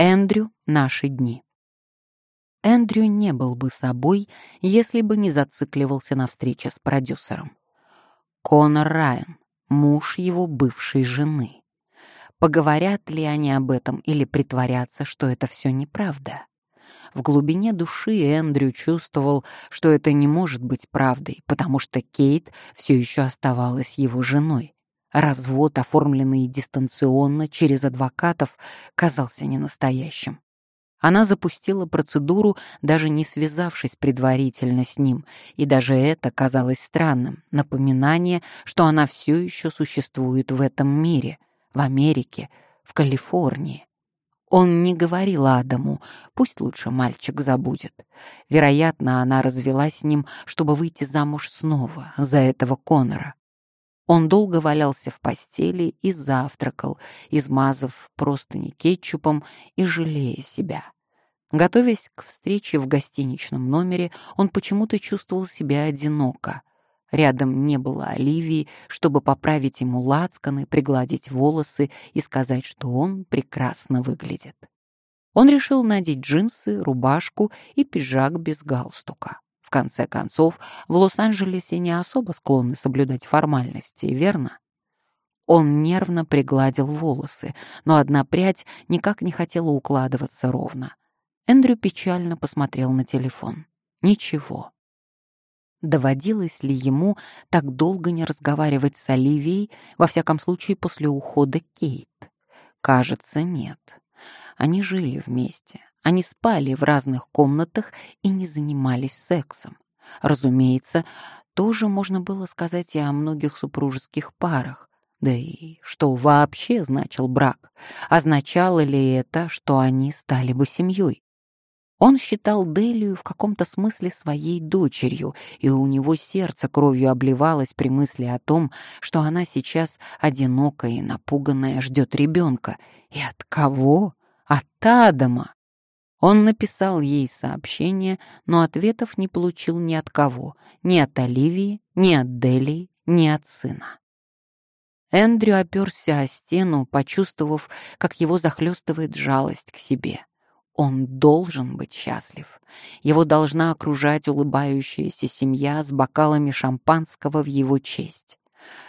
Эндрю «Наши дни». Эндрю не был бы собой, если бы не зацикливался на встрече с продюсером. Конор Райан, муж его бывшей жены. Поговорят ли они об этом или притворятся, что это все неправда? В глубине души Эндрю чувствовал, что это не может быть правдой, потому что Кейт все еще оставалась его женой. Развод, оформленный дистанционно через адвокатов, казался ненастоящим. Она запустила процедуру, даже не связавшись предварительно с ним, и даже это казалось странным, напоминание, что она все еще существует в этом мире, в Америке, в Калифорнии. Он не говорил Адаму, пусть лучше мальчик забудет. Вероятно, она развелась с ним, чтобы выйти замуж снова за этого Конора. Он долго валялся в постели и завтракал, измазав простыни кетчупом и жалея себя. Готовясь к встрече в гостиничном номере, он почему-то чувствовал себя одиноко. Рядом не было Оливии, чтобы поправить ему лацканы, пригладить волосы и сказать, что он прекрасно выглядит. Он решил надеть джинсы, рубашку и пиджак без галстука. В конце концов, в Лос-Анджелесе не особо склонны соблюдать формальности, верно? Он нервно пригладил волосы, но одна прядь никак не хотела укладываться ровно. Эндрю печально посмотрел на телефон. Ничего. Доводилось ли ему так долго не разговаривать с Оливией, во всяком случае после ухода Кейт? Кажется, нет. Они жили вместе, они спали в разных комнатах и не занимались сексом. Разумеется, тоже можно было сказать и о многих супружеских парах. Да и что вообще значил брак? Означало ли это, что они стали бы семьей? Он считал Делию в каком-то смысле своей дочерью, и у него сердце кровью обливалось при мысли о том, что она сейчас одинокая и напуганная ждет ребенка. И от кого? От Адама. Он написал ей сообщение, но ответов не получил ни от кого, ни от Оливии, ни от Делии, ни от сына. Эндрю оперся о стену, почувствовав, как его захлестывает жалость к себе. Он должен быть счастлив. Его должна окружать улыбающаяся семья с бокалами шампанского в его честь.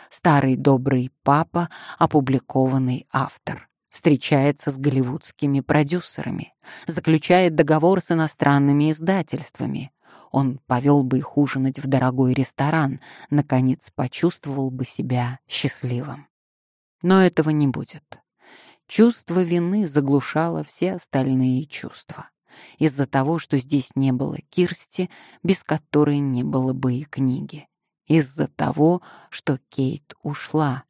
Старый добрый папа, опубликованный автор встречается с голливудскими продюсерами, заключает договор с иностранными издательствами. Он повел бы их ужинать в дорогой ресторан, наконец почувствовал бы себя счастливым. Но этого не будет. Чувство вины заглушало все остальные чувства. Из-за того, что здесь не было Кирсти, без которой не было бы и книги. Из-за того, что Кейт ушла,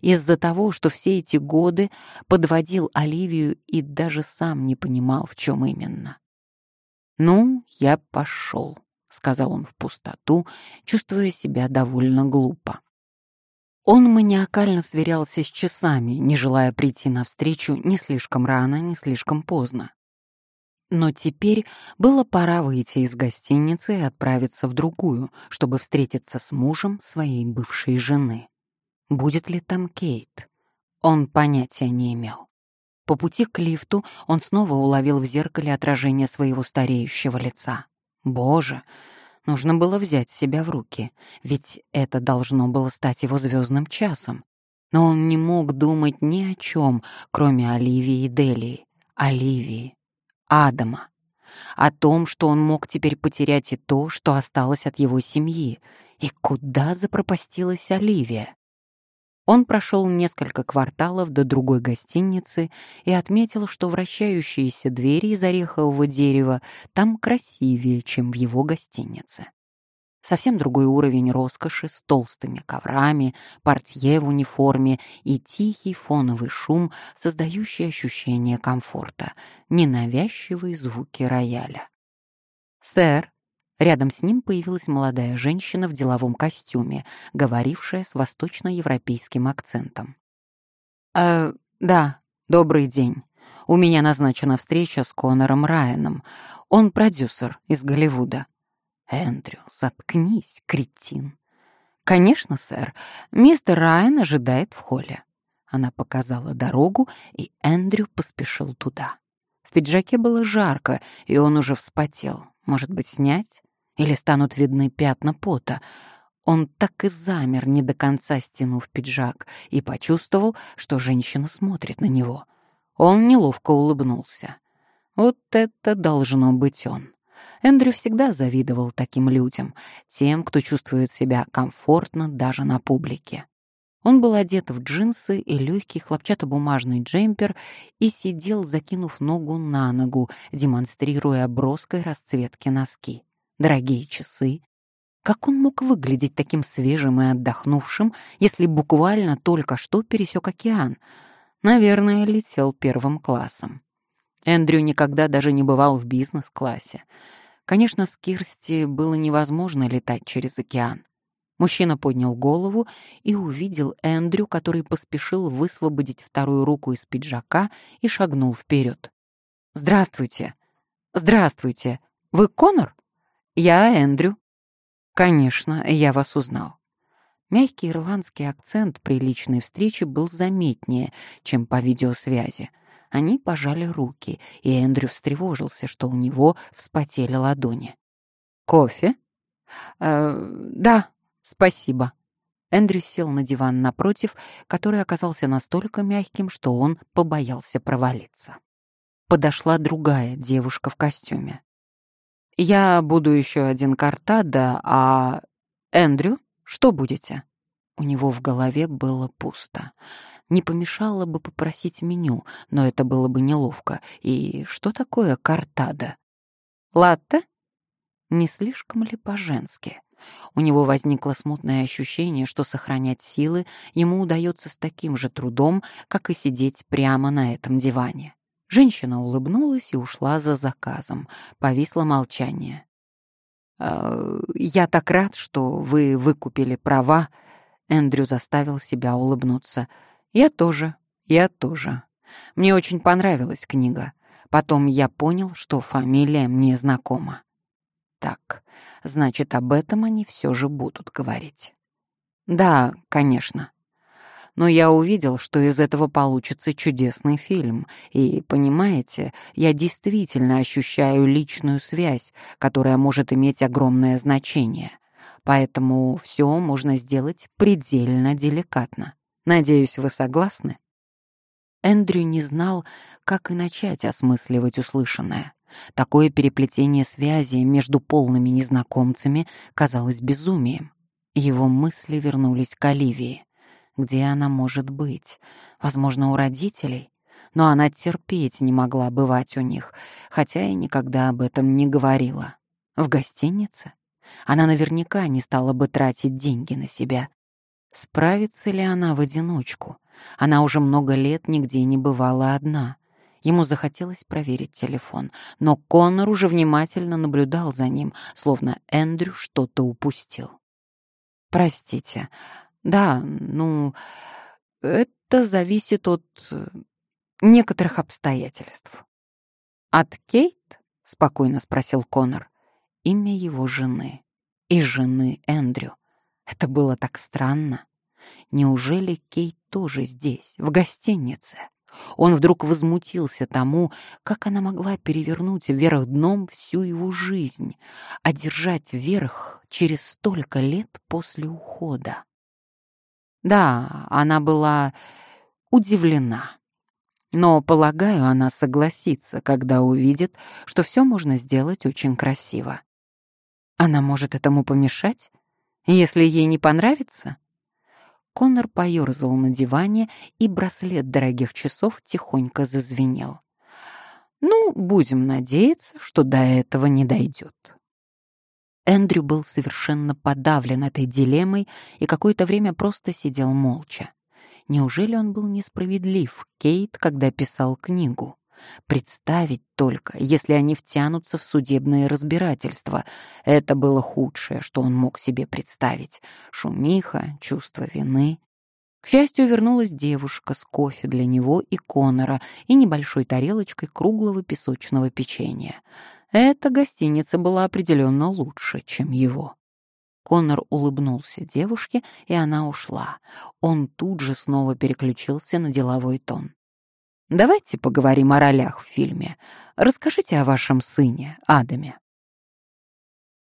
из-за того, что все эти годы подводил Оливию и даже сам не понимал, в чем именно. «Ну, я пошел», — сказал он в пустоту, чувствуя себя довольно глупо. Он маниакально сверялся с часами, не желая прийти навстречу ни слишком рано, ни слишком поздно. Но теперь было пора выйти из гостиницы и отправиться в другую, чтобы встретиться с мужем своей бывшей жены. Будет ли там Кейт? Он понятия не имел. По пути к лифту он снова уловил в зеркале отражение своего стареющего лица. Боже, нужно было взять себя в руки, ведь это должно было стать его звездным часом. Но он не мог думать ни о чем, кроме Оливии и Делии, Оливии, Адама. О том, что он мог теперь потерять и то, что осталось от его семьи. И куда запропастилась Оливия? Он прошел несколько кварталов до другой гостиницы и отметил, что вращающиеся двери из орехового дерева там красивее, чем в его гостинице. Совсем другой уровень роскоши с толстыми коврами, портье в униформе и тихий фоновый шум, создающий ощущение комфорта, ненавязчивые звуки рояля. «Сэр», Рядом с ним появилась молодая женщина в деловом костюме, говорившая с восточноевропейским акцентом. «Э, да, добрый день. У меня назначена встреча с Конором Райаном. Он продюсер из Голливуда». «Эндрю, заткнись, кретин». «Конечно, сэр. Мистер Райан ожидает в холле». Она показала дорогу, и Эндрю поспешил туда пиджаке было жарко, и он уже вспотел. Может быть, снять? Или станут видны пятна пота? Он так и замер, не до конца стянув пиджак, и почувствовал, что женщина смотрит на него. Он неловко улыбнулся. Вот это должно быть он. Эндрю всегда завидовал таким людям, тем, кто чувствует себя комфортно даже на публике. Он был одет в джинсы и легкий хлопчатобумажный джемпер и сидел, закинув ногу на ногу, демонстрируя броской расцветки носки. Дорогие часы. Как он мог выглядеть таким свежим и отдохнувшим, если буквально только что пересек океан? Наверное, летел первым классом. Эндрю никогда даже не бывал в бизнес-классе. Конечно, с Кирсти было невозможно летать через океан. Мужчина поднял голову и увидел Эндрю, который поспешил высвободить вторую руку из пиджака и шагнул вперед. «Здравствуйте! Здравствуйте! Вы Конор?» «Я Эндрю». «Конечно, я вас узнал». Мягкий ирландский акцент при личной встрече был заметнее, чем по видеосвязи. Они пожали руки, и Эндрю встревожился, что у него вспотели ладони. «Кофе?» э, «Да, спасибо». Эндрю сел на диван напротив, который оказался настолько мягким, что он побоялся провалиться. Подошла другая девушка в костюме. «Я буду еще один картада, а... Эндрю, что будете?» У него в голове было пусто. Не помешало бы попросить меню, но это было бы неловко. И что такое картада? Латте? Не слишком ли по-женски? У него возникло смутное ощущение, что сохранять силы ему удается с таким же трудом, как и сидеть прямо на этом диване. Женщина улыбнулась и ушла за заказом. Повисло молчание. «Э, «Я так рад, что вы выкупили права», — Эндрю заставил себя улыбнуться. Я тоже, я тоже. Мне очень понравилась книга. Потом я понял, что фамилия мне знакома. Так, значит, об этом они все же будут говорить. Да, конечно. Но я увидел, что из этого получится чудесный фильм. И, понимаете, я действительно ощущаю личную связь, которая может иметь огромное значение. Поэтому все можно сделать предельно деликатно. Надеюсь, вы согласны?» Эндрю не знал, как и начать осмысливать услышанное. Такое переплетение связи между полными незнакомцами казалось безумием. Его мысли вернулись к Оливии. Где она может быть? Возможно, у родителей? Но она терпеть не могла бывать у них, хотя и никогда об этом не говорила. В гостинице? Она наверняка не стала бы тратить деньги на себя. Справится ли она в одиночку? Она уже много лет нигде не бывала одна. Ему захотелось проверить телефон, но Коннор уже внимательно наблюдал за ним, словно Эндрю что-то упустил. «Простите. Да, ну, это зависит от э, некоторых обстоятельств». «От Кейт?» — спокойно спросил Коннор. Имя его жены. И жены Эндрю. Это было так странно. Неужели Кейт тоже здесь, в гостинице? Он вдруг возмутился тому, как она могла перевернуть вверх дном всю его жизнь, а держать вверх через столько лет после ухода. Да, она была удивлена. Но, полагаю, она согласится, когда увидит, что все можно сделать очень красиво. Она может этому помешать? Если ей не понравится? Конор поёрзал на диване, и браслет дорогих часов тихонько зазвенел. Ну, будем надеяться, что до этого не дойдет. Эндрю был совершенно подавлен этой дилеммой и какое-то время просто сидел молча. Неужели он был несправедлив, Кейт, когда писал книгу? Представить только, если они втянутся в судебное разбирательство. Это было худшее, что он мог себе представить. Шумиха, чувство вины. К счастью, вернулась девушка с кофе для него и Конора и небольшой тарелочкой круглого песочного печенья. Эта гостиница была определенно лучше, чем его. Конор улыбнулся девушке, и она ушла. Он тут же снова переключился на деловой тон. Давайте поговорим о ролях в фильме. Расскажите о вашем сыне, Адаме.